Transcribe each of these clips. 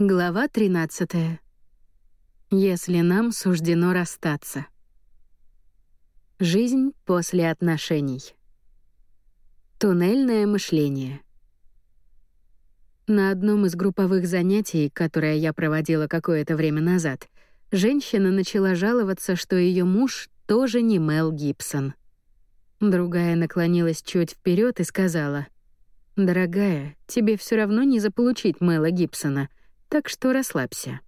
Глава 13. Если нам суждено расстаться. Жизнь после отношений. Туннельное мышление. На одном из групповых занятий, которое я проводила какое-то время назад, женщина начала жаловаться, что ее муж тоже не Мел Гибсон. Другая наклонилась чуть вперед и сказала: "Дорогая, тебе все равно не заполучить Мела Гибсона, так что расслабься".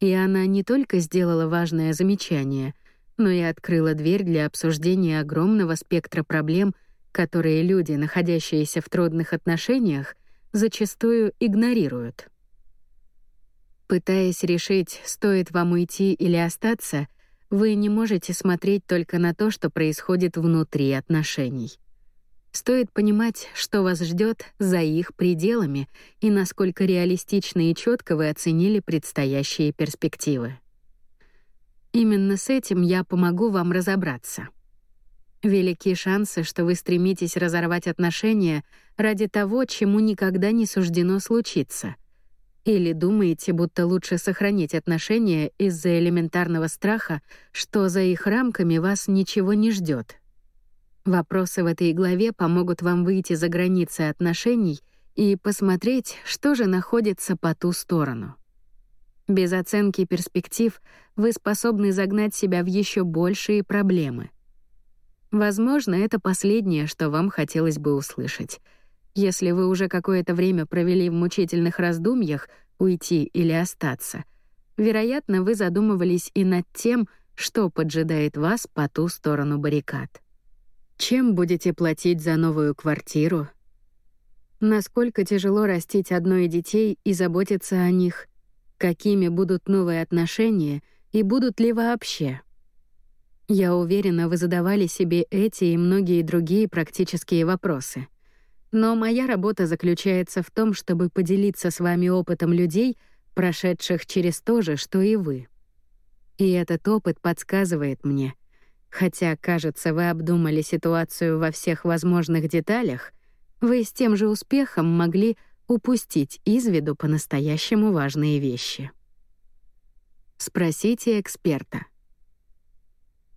И она не только сделала важное замечание, но и открыла дверь для обсуждения огромного спектра проблем, которые люди, находящиеся в трудных отношениях, зачастую игнорируют. Пытаясь решить, стоит вам уйти или остаться, вы не можете смотреть только на то, что происходит внутри отношений. Стоит понимать, что вас ждет за их пределами и насколько реалистично и четко вы оценили предстоящие перспективы. Именно с этим я помогу вам разобраться. Велики шансы, что вы стремитесь разорвать отношения ради того, чему никогда не суждено случиться — или думаете, будто лучше сохранить отношения из-за элементарного страха, что за их рамками вас ничего не ждет? Вопросы в этой главе помогут вам выйти за границы отношений и посмотреть, что же находится по ту сторону. Без оценки перспектив вы способны загнать себя в еще большие проблемы. Возможно, это последнее, что вам хотелось бы услышать — если вы уже какое-то время провели в мучительных раздумьях, уйти или остаться, вероятно, вы задумывались и над тем, что поджидает вас по ту сторону баррикад. Чем будете платить за новую квартиру? Насколько тяжело растить одной детей и заботиться о них? Какими будут новые отношения и будут ли вообще? Я уверена, вы задавали себе эти и многие другие практические вопросы — но моя работа заключается в том, чтобы поделиться с вами опытом людей, прошедших через то же, что и вы. И этот опыт подсказывает мне, хотя, кажется, вы обдумали ситуацию во всех возможных деталях, вы с тем же успехом могли упустить из виду по-настоящему важные вещи. Спросите эксперта.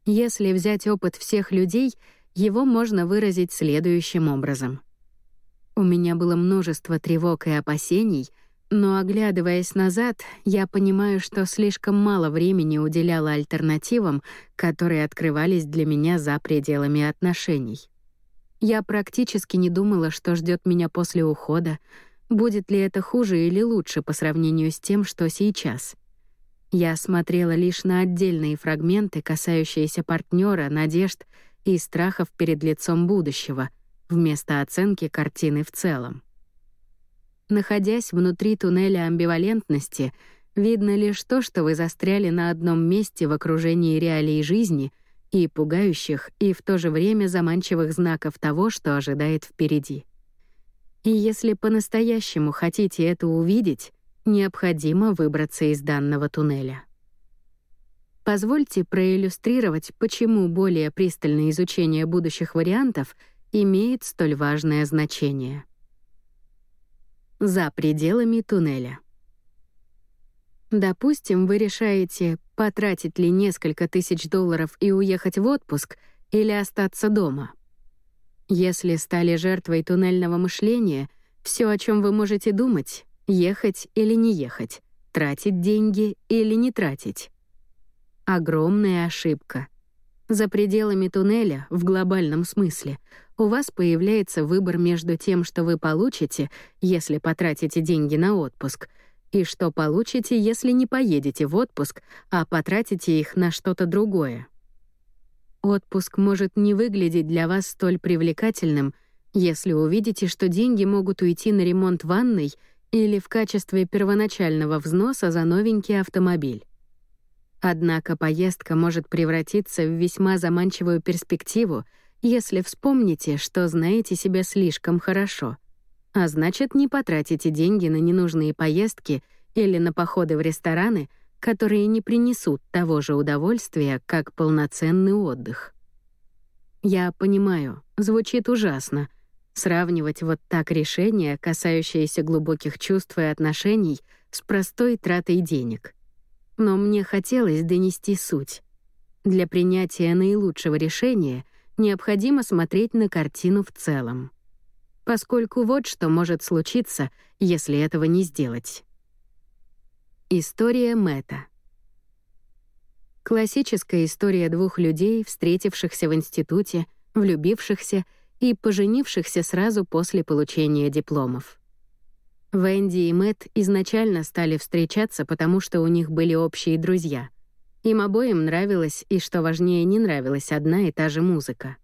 Если взять опыт всех людей, его можно выразить следующим образом — у меня было множество тревог и опасений, но, оглядываясь назад, я понимаю, что слишком мало времени уделяла альтернативам, которые открывались для меня за пределами отношений. Я практически не думала, что ждет меня после ухода, будет ли это хуже или лучше по сравнению с тем, что сейчас. Я смотрела лишь на отдельные фрагменты, касающиеся партнера, надежд и страхов перед лицом будущего — вместо оценки картины в целом. Находясь внутри туннеля амбивалентности, видно лишь то, что вы застряли на одном месте в окружении реалий жизни и пугающих, и в то же время заманчивых знаков того, что ожидает впереди. И если по-настоящему хотите это увидеть, необходимо выбраться из данного туннеля. Позвольте проиллюстрировать, почему более пристальное изучение будущих вариантов — имеет столь важное значение. За пределами туннеля. Допустим, вы решаете, потратить ли несколько тысяч долларов и уехать в отпуск или остаться дома. Если стали жертвой туннельного мышления, все, о чем вы можете думать — ехать или не ехать, тратить деньги или не тратить. Огромная ошибка. За пределами туннеля, в глобальном смысле, у вас появляется выбор между тем, что вы получите, если потратите деньги на отпуск, и что получите, если не поедете в отпуск, а потратите их на что-то другое. Отпуск может не выглядеть для вас столь привлекательным, если увидите, что деньги могут уйти на ремонт ванной или в качестве первоначального взноса за новенький автомобиль. Однако поездка может превратиться в весьма заманчивую перспективу, если вспомните, что знаете себя слишком хорошо. А значит, не потратите деньги на ненужные поездки или на походы в рестораны, которые не принесут того же удовольствия, как полноценный отдых. Я понимаю, звучит ужасно. Сравнивать вот так решения, касающиеся глубоких чувств и отношений, с простой тратой денег. Но мне хотелось донести суть. Для принятия наилучшего решения необходимо смотреть на картину в целом. Поскольку вот что может случиться, если этого не сделать. История Мэтта. Классическая история двух людей, встретившихся в институте, влюбившихся и поженившихся сразу после получения дипломов. Венди и Мэтт изначально стали встречаться, потому что у них были общие друзья. Им обоим нравилась и, что важнее, не нравилась одна и та же музыка.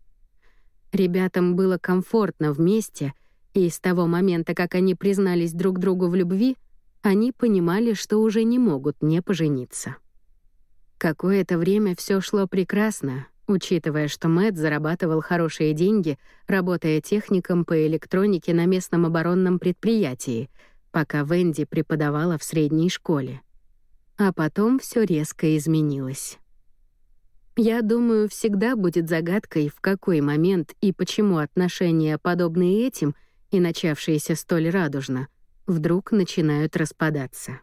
Ребятам было комфортно вместе, и с того момента, как они признались друг другу в любви — они понимали, что уже не могут не пожениться. Какое-то время все шло прекрасно, учитывая, что Мэтт зарабатывал хорошие деньги, работая техником по электронике на местном оборонном предприятии, пока Венди преподавала в средней школе. А потом все резко изменилось. Я думаю, всегда будет загадкой, в какой момент и почему отношения, подобные этим и начавшиеся столь радужно, вдруг начинают распадаться.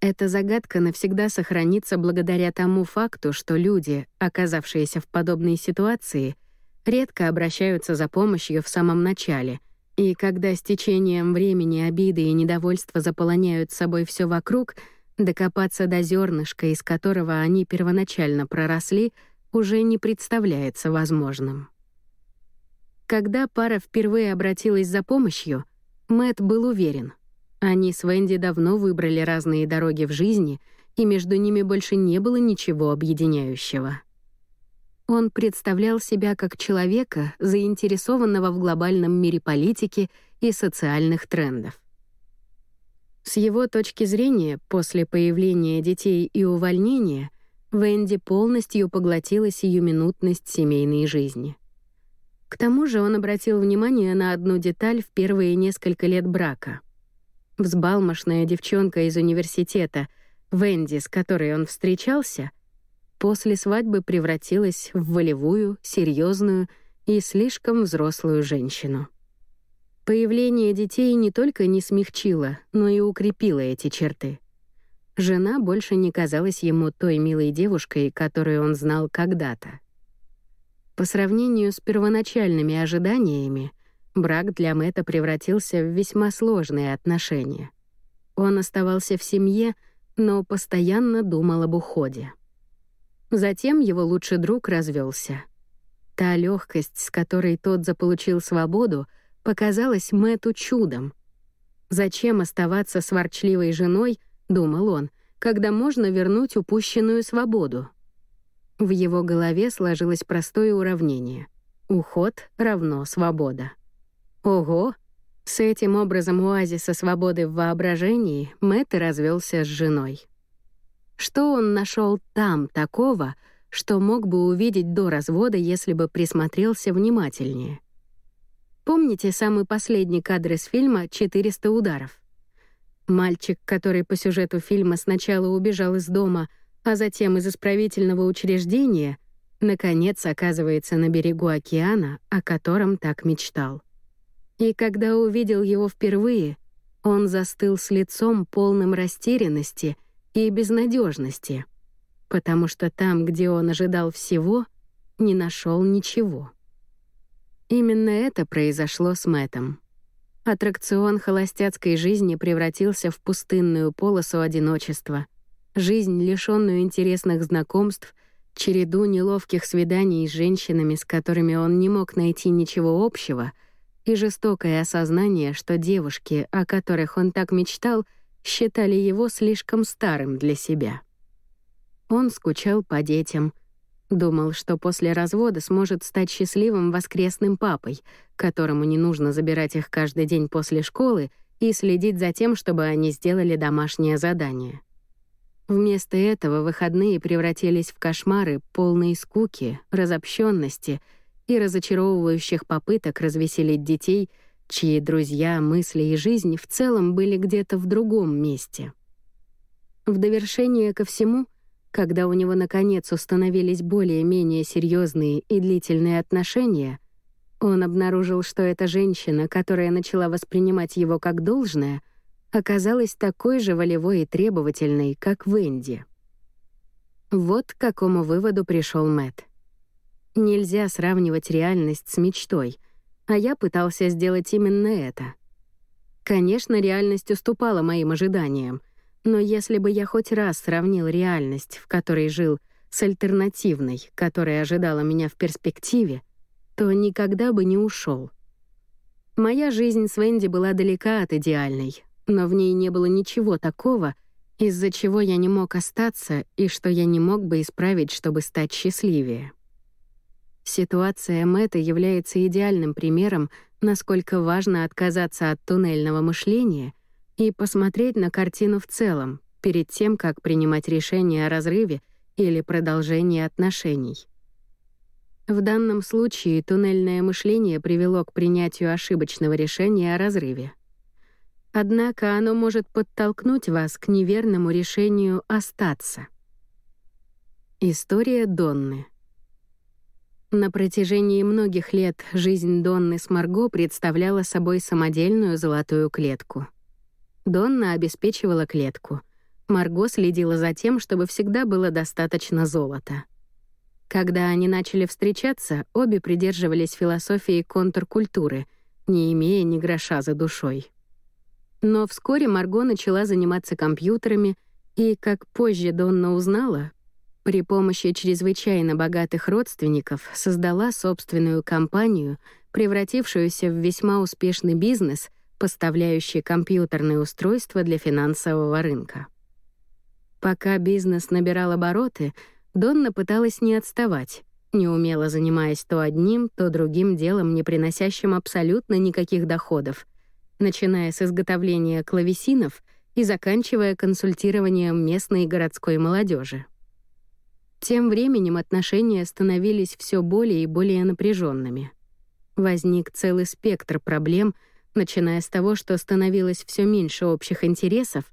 Эта загадка навсегда сохранится благодаря тому факту, что люди, оказавшиеся в подобной ситуации, редко обращаются за помощью в самом начале, и когда с течением времени обиды и недовольства заполоняют собой все вокруг, докопаться до зернышка, из которого они первоначально проросли, уже не представляется возможным. Когда пара впервые обратилась за помощью — Мэт был уверен. Они с Венди давно выбрали разные дороги в жизни, и между ними больше не было ничего объединяющего. Он представлял себя как человека, заинтересованного в глобальном мире политики и социальных трендов. С его точки зрения, после появления детей и увольнения, Венди полностью поглотила сиюминутность семейной жизни. К тому же он обратил внимание на одну деталь в первые несколько лет брака. Взбалмошная девчонка из университета, Венди, с которой он встречался, после свадьбы превратилась в волевую, серьезную и слишком взрослую женщину. Появление детей не только не смягчило, но и укрепило эти черты. Жена больше не казалась ему той милой девушкой, которую он знал когда-то. По сравнению с первоначальными ожиданиями, брак для Мэтта превратился в весьма сложные отношения. Он оставался в семье, но постоянно думал об уходе. Затем его лучший друг развелся. Та легкость, с которой тот заполучил свободу, показалась Мэтту чудом. Зачем оставаться с ворчливой женой, думал он, когда можно вернуть упущенную свободу? В его голове сложилось простое уравнение. Уход равно свобода. Ого! С этим образом оазиса свободы в воображении Мэтт развелся с женой. Что он нашел там такого, что мог бы увидеть до развода, если бы присмотрелся внимательнее? Помните самый последний кадр из фильма «400 ударов»? Мальчик, который по сюжету фильма сначала убежал из дома, а затем из исправительного учреждения, наконец оказывается на берегу океана, о котором так мечтал. И когда увидел его впервые, он застыл с лицом полным растерянности и безнадежности, потому что там, где он ожидал всего, не нашел ничего. Именно это произошло с Мэтом. Аттракцион холостяцкой жизни превратился в пустынную полосу одиночества — жизнь, лишённую интересных знакомств, череду неловких свиданий с женщинами, с которыми он не мог найти ничего общего, и жестокое осознание, что девушки, о которых он так мечтал, считали его слишком старым для себя. Он скучал по детям, думал, что после развода сможет стать счастливым воскресным папой, которому не нужно забирать их каждый день после школы и следить за тем, чтобы они сделали домашнее задание. Вместо этого выходные превратились в кошмары, полные скуки, разобщенности и разочаровывающих попыток развеселить детей, чьи друзья, мысли и жизнь в целом были где-то в другом месте. В довершение ко всему, когда у него наконец установились более-менее серьезные и длительные отношения, он обнаружил, что эта женщина, которая начала воспринимать его как должное, оказалась такой же волевой и требовательной, как Венди. Вот к какому выводу пришел Мэт. Нельзя сравнивать реальность с мечтой, а я пытался сделать именно это. Конечно, реальность уступала моим ожиданиям, но если бы я хоть раз сравнил реальность, в которой жил, с альтернативной, которая ожидала меня в перспективе, то никогда бы не ушел. Моя жизнь с Венди была далека от идеальной, но в ней не было ничего такого, из-за чего я не мог остаться и что я не мог бы исправить, чтобы стать счастливее. Ситуация Мэтта является идеальным примером, насколько важно отказаться от туннельного мышления и посмотреть на картину в целом перед тем, как принимать решение о разрыве или продолжении отношений. В данном случае туннельное мышление привело к принятию ошибочного решения о разрыве. Однако оно может подтолкнуть вас к неверному решению остаться. История Донны. На протяжении многих лет жизнь Донны с Марго представляла собой самодельную золотую клетку. Донна обеспечивала клетку. Марго следила за тем, чтобы всегда было достаточно золота — когда они начали встречаться, обе придерживались философии контркультуры, не имея ни гроша за душой. Но вскоре Марго начала заниматься компьютерами и, как позже Донна узнала, при помощи чрезвычайно богатых родственников создала собственную компанию, превратившуюся в весьма успешный бизнес, поставляющий компьютерные устройства для финансового рынка. Пока бизнес набирал обороты — Донна пыталась не отставать, неумело занимаясь то одним, то другим делом, не приносящим абсолютно никаких доходов, начиная с изготовления клавесинов и заканчивая консультированием местной и городской молодежи. Тем временем отношения становились все более и более напряженными. Возник целый спектр проблем, начиная с того, что становилось все меньше общих интересов,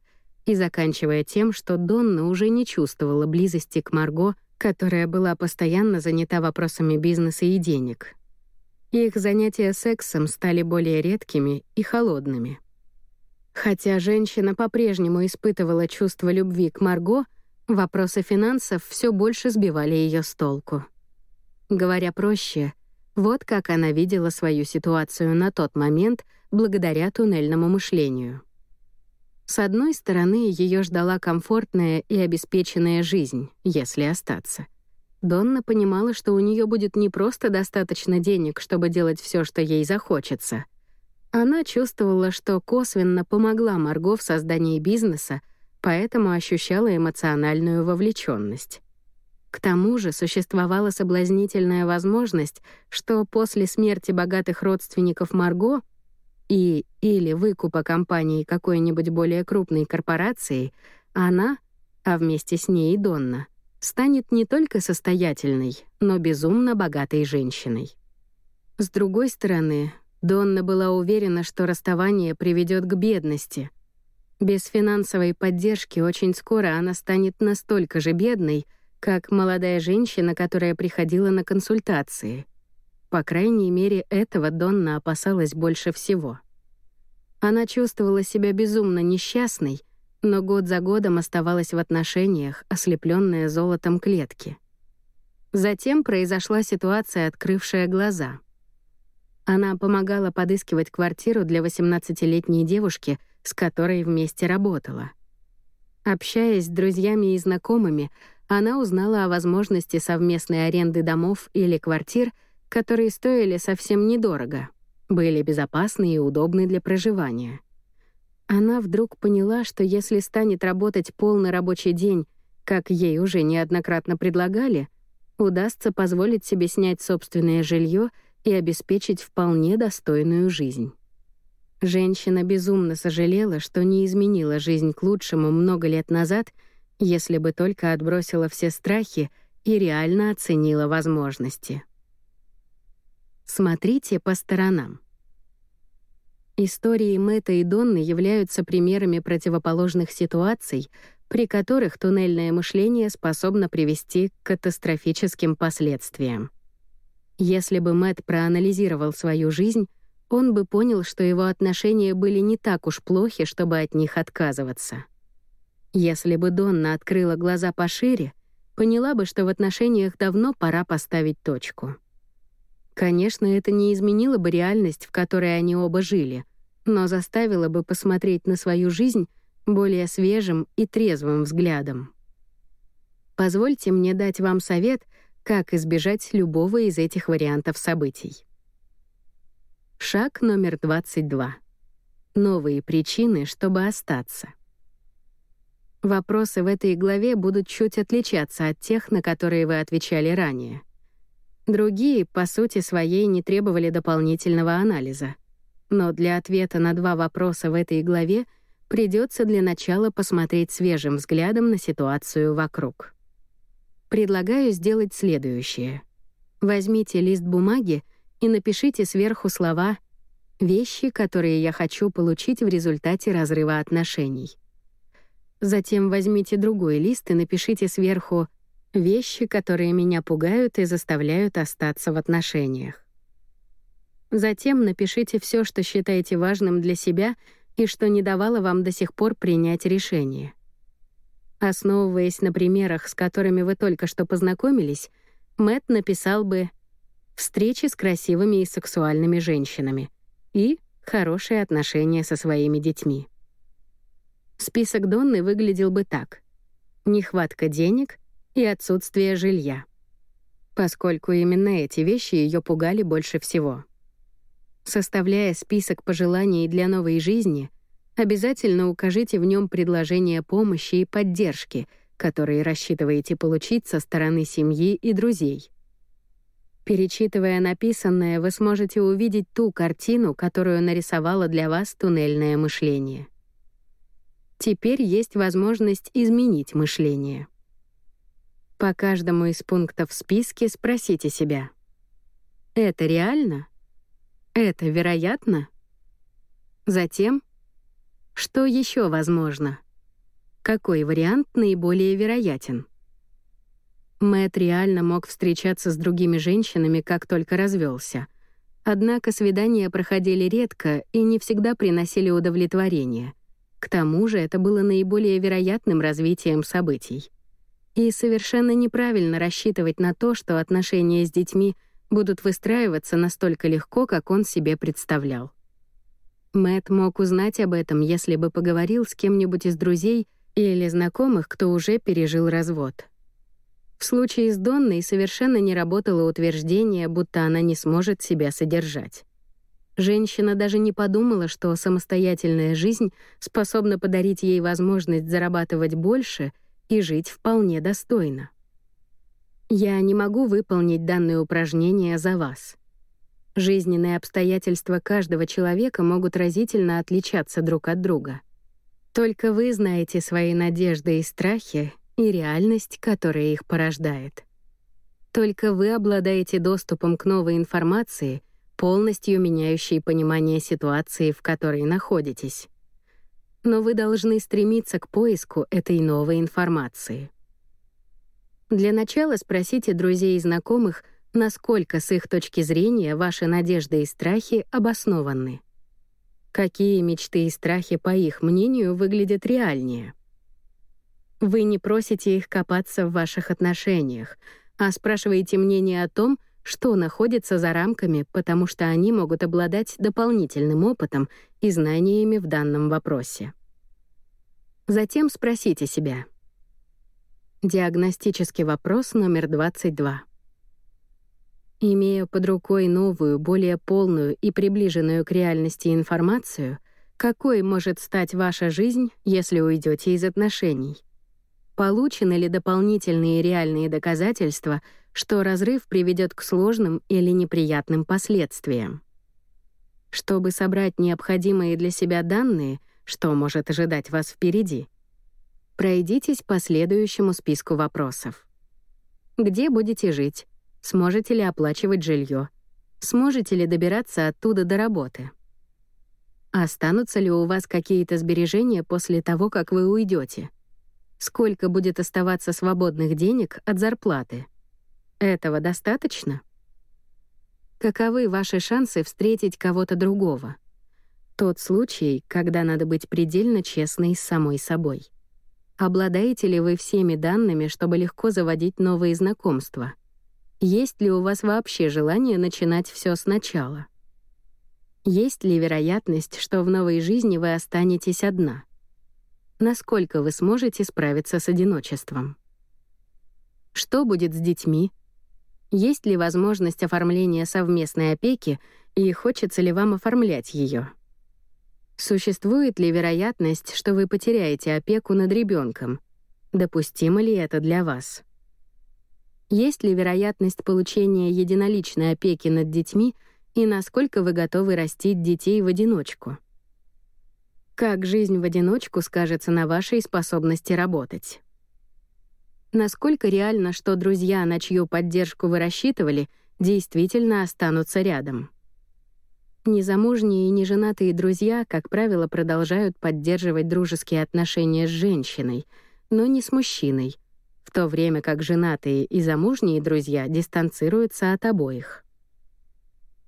и заканчивая тем, что Донна уже не чувствовала близости к Марго, которая была постоянно занята вопросами бизнеса и денег. Их занятия сексом стали более редкими и холодными. Хотя женщина по-прежнему испытывала чувство любви к Марго, вопросы финансов все больше сбивали ее с толку. Говоря проще, вот как она видела свою ситуацию на тот момент благодаря туннельному мышлению — с одной стороны, ее ждала комфортная и обеспеченная жизнь, если остаться. Донна понимала, что у нее будет не просто достаточно денег, чтобы делать все, что ей захочется. Она чувствовала, что косвенно помогла Марго в создании бизнеса, поэтому ощущала эмоциональную вовлеченность. К тому же существовала соблазнительная возможность, что после смерти богатых родственников Марго и или выкупа компании какой-нибудь более крупной корпорации, она, а вместе с ней и Донна, станет не только состоятельной, но безумно богатой женщиной. С другой стороны, Донна была уверена, что расставание приведет к бедности. Без финансовой поддержки очень скоро она станет настолько же бедной, как молодая женщина, которая приходила на консультации — по крайней мере, этого Донна опасалась больше всего. Она чувствовала себя безумно несчастной, но год за годом оставалась в отношениях, ослепленная золотом клетки. Затем произошла ситуация, открывшая глаза. Она помогала подыскивать квартиру для 18-летней девушки, с которой вместе работала. Общаясь с друзьями и знакомыми, она узнала о возможности совместной аренды домов или квартир — которые стоили совсем недорого, были безопасны и удобны для проживания. Она вдруг поняла, что если станет работать полный рабочий день, как ей уже неоднократно предлагали, удастся позволить себе снять собственное жилье и обеспечить вполне достойную жизнь. Женщина безумно сожалела, что не изменила жизнь к лучшему много лет назад, если бы только отбросила все страхи и реально оценила возможности. Смотрите по сторонам. Истории Мэтта и Донны являются примерами противоположных ситуаций, при которых туннельное мышление способно привести к катастрофическим последствиям. Если бы Мэтт проанализировал свою жизнь, он бы понял, что его отношения были не так уж плохи, чтобы от них отказываться. Если бы Донна открыла глаза пошире, поняла бы, что в отношениях давно пора поставить точку. Конечно, это не изменило бы реальность, в которой они оба жили, но заставило бы посмотреть на свою жизнь более свежим и трезвым взглядом. Позвольте мне дать вам совет, как избежать любого из этих вариантов событий. Шаг номер 22. Новые причины, чтобы остаться. Вопросы в этой главе будут чуть отличаться от тех, на которые вы отвечали ранее. Другие, по сути своей, не требовали дополнительного анализа. Но для ответа на два вопроса в этой главе придется для начала посмотреть свежим взглядом на ситуацию вокруг. Предлагаю сделать следующее. Возьмите лист бумаги и напишите сверху слова «вещи, которые я хочу получить в результате разрыва отношений». Затем возьмите другой лист и напишите сверху «вещи, которые меня пугают и заставляют остаться в отношениях». Затем напишите все, что считаете важным для себя и что не давало вам до сих пор принять решение. Основываясь на примерах, с которыми вы только что познакомились, Мэтт написал бы «встречи с красивыми и сексуальными женщинами» и «хорошие отношения со своими детьми». Список Донны выглядел бы так. Нехватка денег и отсутствие жилья. Поскольку именно эти вещи ее пугали больше всего. Составляя список пожеланий для новой жизни, обязательно укажите в нем предложения помощи и поддержки, которые рассчитываете получить со стороны семьи и друзей. Перечитывая написанное, вы сможете увидеть ту картину, которую нарисовало для вас туннельное мышление. Теперь есть возможность изменить мышление. По каждому из пунктов в списке спросите себя. Это реально? Это вероятно? Затем, что еще возможно? Какой вариант наиболее вероятен? Мэт реально мог встречаться с другими женщинами, как только развелся. Однако свидания проходили редко и не всегда приносили удовлетворение — к тому же это было наиболее вероятным развитием событий. И совершенно неправильно рассчитывать на то, что отношения с детьми будут выстраиваться настолько легко, как он себе представлял. Мэт мог узнать об этом, если бы поговорил с кем-нибудь из друзей или знакомых, кто уже пережил развод. В случае с Донной совершенно не работало утверждение, будто она не сможет себя содержать. Женщина даже не подумала, что самостоятельная жизнь способна подарить ей возможность зарабатывать больше и жить вполне достойно. Я не могу выполнить данное упражнение за вас. Жизненные обстоятельства каждого человека могут разительно отличаться друг от друга. Только вы знаете свои надежды и страхи и реальность, которая их порождает. Только вы обладаете доступом к новой информации — полностью меняющий понимание ситуации, в которой находитесь. Но вы должны стремиться к поиску этой новой информации. Для начала спросите друзей и знакомых, насколько с их точки зрения ваши надежды и страхи обоснованы. Какие мечты и страхи, по их мнению, выглядят реальнее? Вы не просите их копаться в ваших отношениях, а спрашиваете мнение о том, что находится за рамками, потому что они могут обладать дополнительным опытом и знаниями в данном вопросе. Затем спросите себя. Диагностический вопрос номер 22. Имея под рукой новую, более полную и приближенную к реальности информацию, какой может стать ваша жизнь, если уйдете из отношений? Получены ли дополнительные реальные доказательства — что разрыв приведет к сложным или неприятным последствиям. Чтобы собрать необходимые для себя данные, что может ожидать вас впереди, пройдитесь по следующему списку вопросов. Где будете жить? Сможете ли оплачивать жилье? Сможете ли добираться оттуда до работы? Останутся ли у вас какие-то сбережения после того, как вы уйдете? Сколько будет оставаться свободных денег от зарплаты? Этого достаточно? Каковы ваши шансы встретить кого-то другого? Тот случай, когда надо быть предельно честной с самой собой. Обладаете ли вы всеми данными, чтобы легко заводить новые знакомства? Есть ли у вас вообще желание начинать все сначала? Есть ли вероятность, что в новой жизни вы останетесь одна? Насколько вы сможете справиться с одиночеством? Что будет с детьми? Есть ли возможность оформления совместной опеки и хочется ли вам оформлять ее? Существует ли вероятность, что вы потеряете опеку над ребенком? Допустимо ли это для вас? Есть ли вероятность получения единоличной опеки над детьми и насколько вы готовы растить детей в одиночку? Как жизнь в одиночку скажется на вашей способности работать? Насколько реально, что друзья, на чью поддержку вы рассчитывали, действительно останутся рядом? Незамужние и неженатые друзья, как правило, продолжают поддерживать дружеские отношения с женщиной, но не с мужчиной, в то время как женатые и замужние друзья дистанцируются от обоих.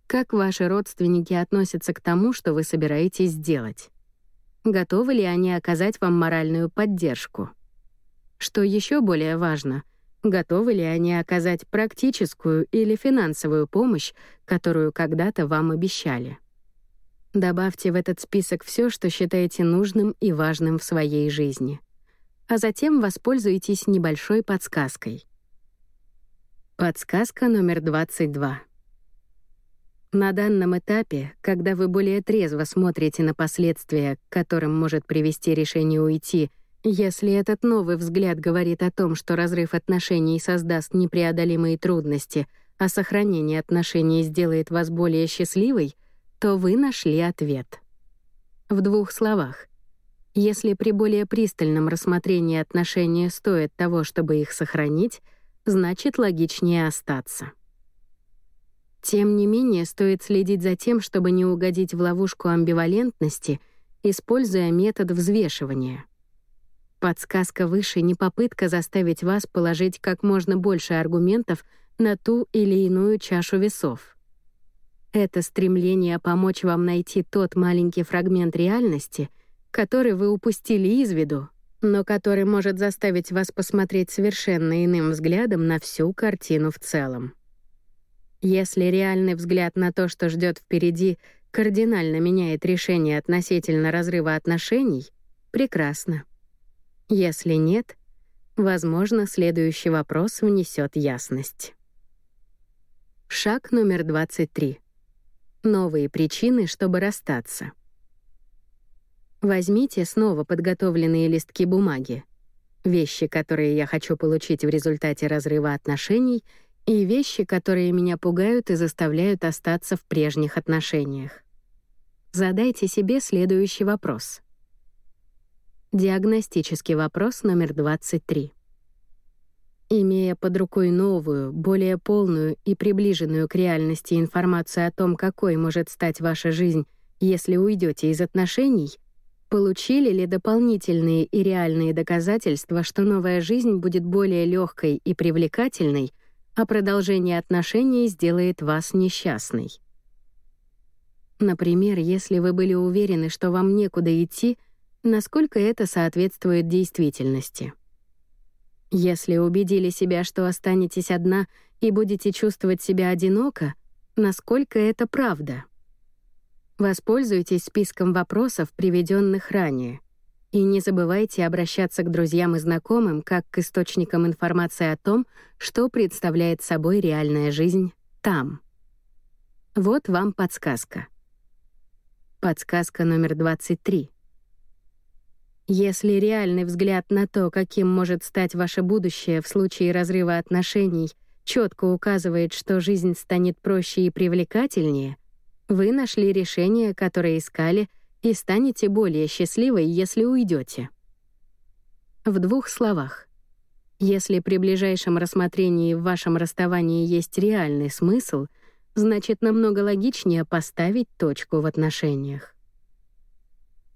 Как ваши родственники относятся к тому, что вы собираетесь сделать? Готовы ли они оказать вам моральную поддержку? Что еще более важно — готовы ли они оказать практическую или финансовую помощь, которую когда-то вам обещали. Добавьте в этот список все, что считаете нужным и важным в своей жизни. А затем воспользуйтесь небольшой подсказкой. Подсказка номер 22. На данном этапе, когда вы более трезво смотрите на последствия, к которым может привести решение уйти — если этот новый взгляд говорит о том, что разрыв отношений создаст непреодолимые трудности, а сохранение отношений сделает вас более счастливой, то вы нашли ответ. В двух словах. Если при более пристальном рассмотрении отношения стоит того, чтобы их сохранить, значит, логичнее остаться. Тем не менее, стоит следить за тем, чтобы не угодить в ловушку амбивалентности, используя метод взвешивания — Подсказка выше — не попытка заставить вас положить как можно больше аргументов на ту или иную чашу весов. Это стремление помочь вам найти тот маленький фрагмент реальности, который вы упустили из виду, но который может заставить вас посмотреть совершенно иным взглядом на всю картину в целом. Если реальный взгляд на то, что ждет впереди, кардинально меняет решение относительно разрыва отношений, прекрасно. Если нет, возможно, следующий вопрос внесет ясность. Шаг номер 23. Новые причины, чтобы расстаться. Возьмите снова подготовленные листки бумаги. Вещи, которые я хочу получить в результате разрыва отношений, и вещи, которые меня пугают и заставляют остаться в прежних отношениях. Задайте себе следующий вопрос. Диагностический вопрос номер 23. Имея под рукой новую, более полную и приближенную к реальности информацию о том, какой может стать ваша жизнь, если уйдете из отношений, получили ли дополнительные и реальные доказательства, что новая жизнь будет более легкой и привлекательной, а продолжение отношений сделает вас несчастной? Например, если вы были уверены, что вам некуда идти — насколько это соответствует действительности. Если убедили себя, что останетесь одна и будете чувствовать себя одиноко, насколько это правда? Воспользуйтесь списком вопросов, приведенных ранее, и не забывайте обращаться к друзьям и знакомым как к источникам информации о том, что представляет собой реальная жизнь там. Вот вам подсказка. Подсказка номер 23. Если реальный взгляд на то, каким может стать ваше будущее в случае разрыва отношений, четко указывает, что жизнь станет проще и привлекательнее, вы нашли решение, которое искали, и станете более счастливой, если уйдете. В двух словах. Если при ближайшем рассмотрении в вашем расставании есть реальный смысл, значит, намного логичнее поставить точку в отношениях.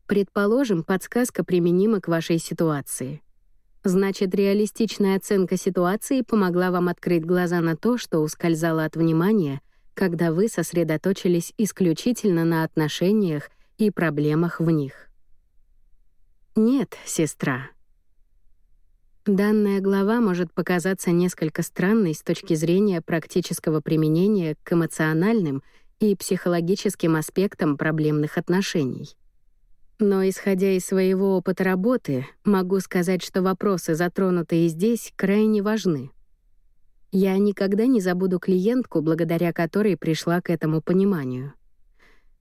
Предположим, подсказка применима к вашей ситуации. Значит, реалистичная оценка ситуации помогла вам открыть глаза на то, что ускользало от внимания, когда вы сосредоточились исключительно на отношениях и проблемах в них. Нет, сестра. Данная глава может показаться несколько странной с точки зрения практического применения к эмоциональным и психологическим аспектам проблемных отношений. Но, исходя из своего опыта работы, могу сказать, что вопросы, затронутые здесь, крайне важны. Я никогда не забуду клиентку, благодаря которой пришла к этому пониманию.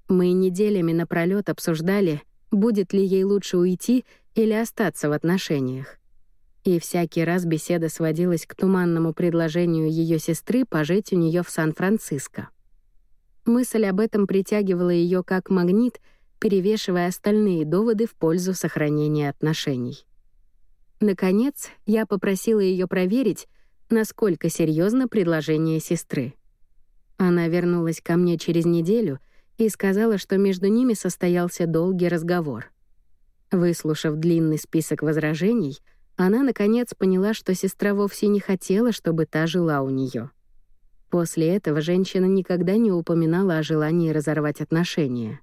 Мы неделями напролёт обсуждали, будет ли ей лучше уйти или остаться в отношениях. И всякий раз беседа сводилась к туманному предложению ее сестры пожить у нее в Сан-Франциско. Мысль об этом притягивала ее как магнит — перевешивая остальные доводы в пользу сохранения отношений. Наконец, я попросила ее проверить, насколько серьезно предложение сестры. Она вернулась ко мне через неделю и сказала, что между ними состоялся долгий разговор. Выслушав длинный список возражений, она, наконец, поняла, что сестра вовсе не хотела, чтобы та жила у нее. После этого женщина никогда не упоминала о желании разорвать отношения.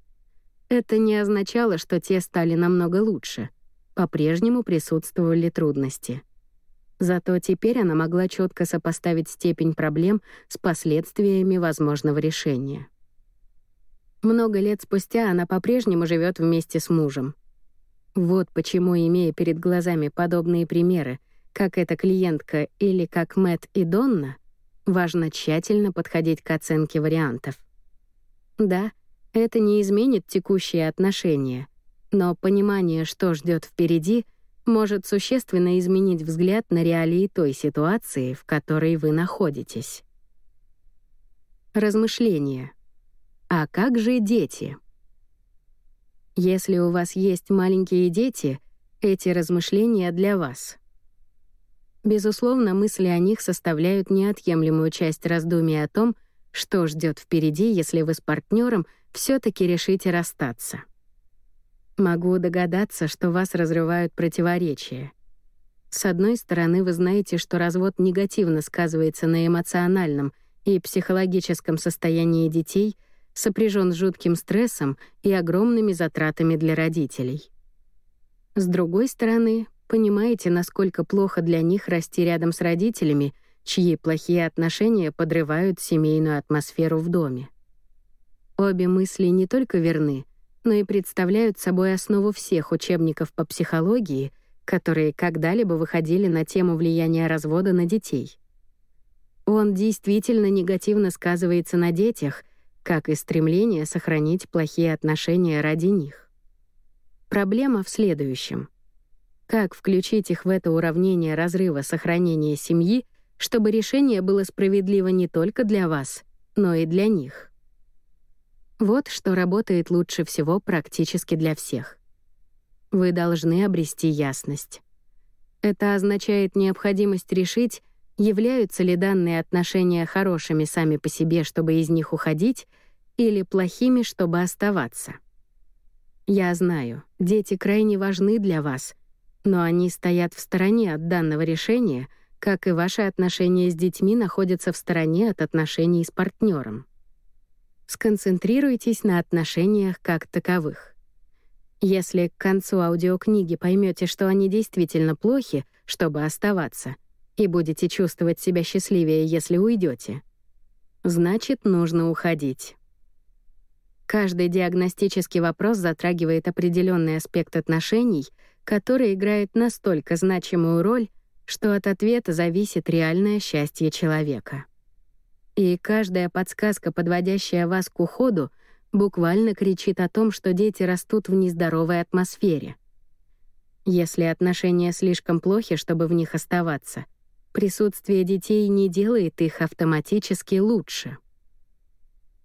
Это не означало, что те стали намного лучше. По-прежнему присутствовали трудности. Зато теперь она могла четко сопоставить степень проблем с последствиями возможного решения. Много лет спустя она по-прежнему живет вместе с мужем. Вот почему, имея перед глазами подобные примеры, как эта клиентка или как Мэтт и Донна, важно тщательно подходить к оценке вариантов. Да, это не изменит текущие отношения, но понимание, что ждет впереди, может существенно изменить взгляд на реалии той ситуации, в которой вы находитесь. Размышления. А как же дети? Если у вас есть маленькие дети, эти размышления для вас. Безусловно, мысли о них составляют неотъемлемую часть раздумий о том, что ждет впереди, если вы с партнером все таки решите расстаться. Могу догадаться, что вас разрывают противоречия. С одной стороны, вы знаете, что развод негативно сказывается на эмоциональном и психологическом состоянии детей, сопряжен с жутким стрессом и огромными затратами для родителей. С другой стороны, понимаете, насколько плохо для них расти рядом с родителями, чьи плохие отношения подрывают семейную атмосферу в доме. Обе мысли не только верны, но и представляют собой основу всех учебников по психологии, которые когда-либо выходили на тему влияния развода на детей. Он действительно негативно сказывается на детях, как и стремление сохранить плохие отношения ради них. Проблема в следующем. Как включить их в это уравнение разрыва сохранения семьи, чтобы решение было справедливо не только для вас, но и для них? Вот что работает лучше всего практически для всех. Вы должны обрести ясность. Это означает необходимость решить, являются ли данные отношения хорошими сами по себе, чтобы из них уходить, или плохими, чтобы оставаться. Я знаю, дети крайне важны для вас, но они стоят в стороне от данного решения, как и ваши отношения с детьми находятся в стороне от отношений с партнером сконцентрируйтесь на отношениях как таковых. Если к концу аудиокниги поймете, что они действительно плохи, чтобы оставаться, и будете чувствовать себя счастливее, если уйдете, значит, нужно уходить. Каждый диагностический вопрос затрагивает определенный аспект отношений, который играет настолько значимую роль, что от ответа зависит реальное счастье человека. И каждая подсказка, подводящая вас к уходу, буквально кричит о том, что дети растут в нездоровой атмосфере. Если отношения слишком плохи, чтобы в них оставаться, присутствие детей не делает их автоматически лучше.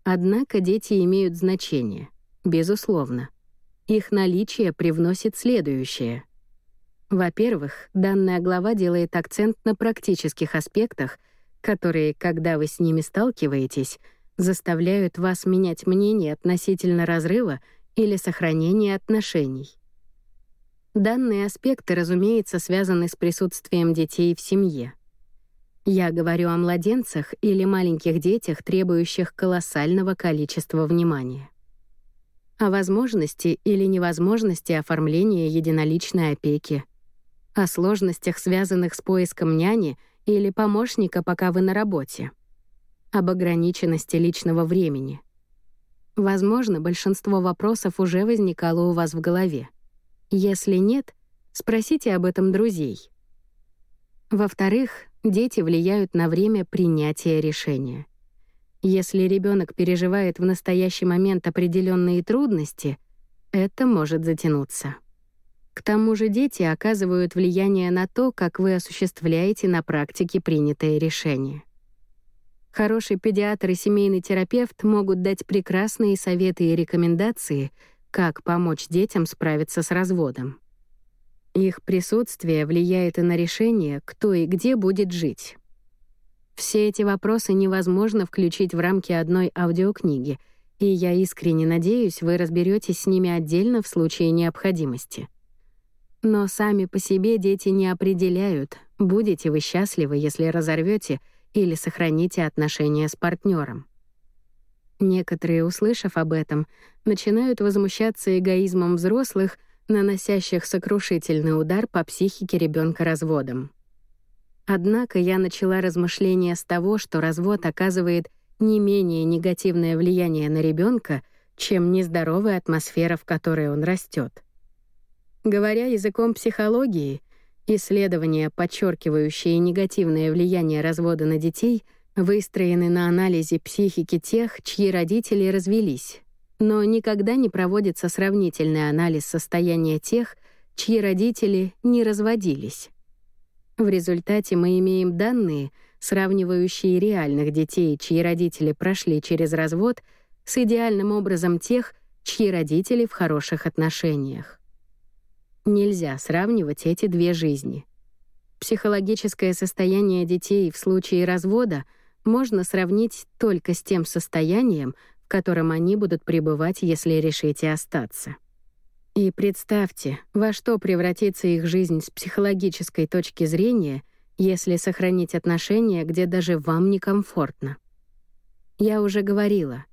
Однако дети имеют значение, безусловно. Их наличие привносит следующее. Во-первых, данная глава делает акцент на практических аспектах — которые, когда вы с ними сталкиваетесь, заставляют вас менять мнение относительно разрыва или сохранения отношений. Данные аспекты, разумеется, связаны с присутствием детей в семье. Я говорю о младенцах или маленьких детях, требующих колоссального количества внимания. О возможности или невозможности оформления единоличной опеки. О сложностях, связанных с поиском няни или помощника, пока вы на работе. Об ограниченности личного времени. Возможно, большинство вопросов уже возникало у вас в голове. Если нет, спросите об этом друзей. Во-вторых, дети влияют на время принятия решения. Если ребенок переживает в настоящий момент определенные трудности, это может затянуться. К тому же дети оказывают влияние на то, как вы осуществляете на практике принятое решение. Хороший педиатр и семейный терапевт могут дать прекрасные советы и рекомендации, как помочь детям справиться с разводом. Их присутствие влияет и на решение, кто и где будет жить. Все эти вопросы невозможно включить в рамки одной аудиокниги, и я искренне надеюсь, вы разберетесь с ними отдельно в случае необходимости. Но сами по себе дети не определяют, будете вы счастливы, если разорвете или сохраните отношения с партнером. Некоторые, услышав об этом, начинают возмущаться эгоизмом взрослых — наносящих сокрушительный удар по психике ребенка разводом. Однако я начала размышления с того, что развод оказывает не менее негативное влияние на ребенка, чем нездоровая атмосфера, в которой он растет. Говоря языком психологии, исследования, подчеркивающие негативное влияние развода на детей, выстроены на анализе психики тех, чьи родители развелись, но никогда не проводится сравнительный анализ состояния тех, чьи родители не разводились. В результате мы имеем данные, сравнивающие реальных детей, чьи родители прошли через развод, с идеальным образом тех, чьи родители в хороших отношениях. Нельзя сравнивать эти две жизни. Психологическое состояние детей в случае развода можно сравнить только с тем состоянием, котором они будут пребывать, если решите остаться. И представьте, во что превратится их жизнь с психологической точки зрения, если сохранить отношения, где даже вам некомфортно. Я уже говорила,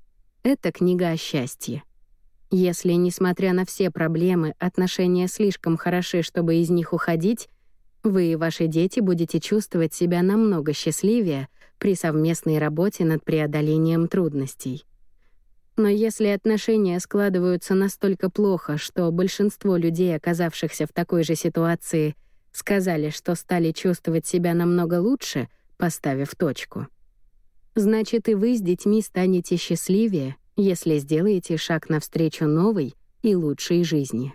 это книга о счастье. Если, несмотря на все проблемы, отношения слишком хороши, чтобы из них уходить, вы и ваши дети будете чувствовать себя намного счастливее при совместной работе над преодолением трудностей. Но если отношения складываются настолько плохо, что большинство людей, оказавшихся в такой же ситуации, сказали, что стали чувствовать себя намного лучше, поставив точку, значит и вы с детьми станете счастливее, если сделаете шаг навстречу новой и лучшей жизни.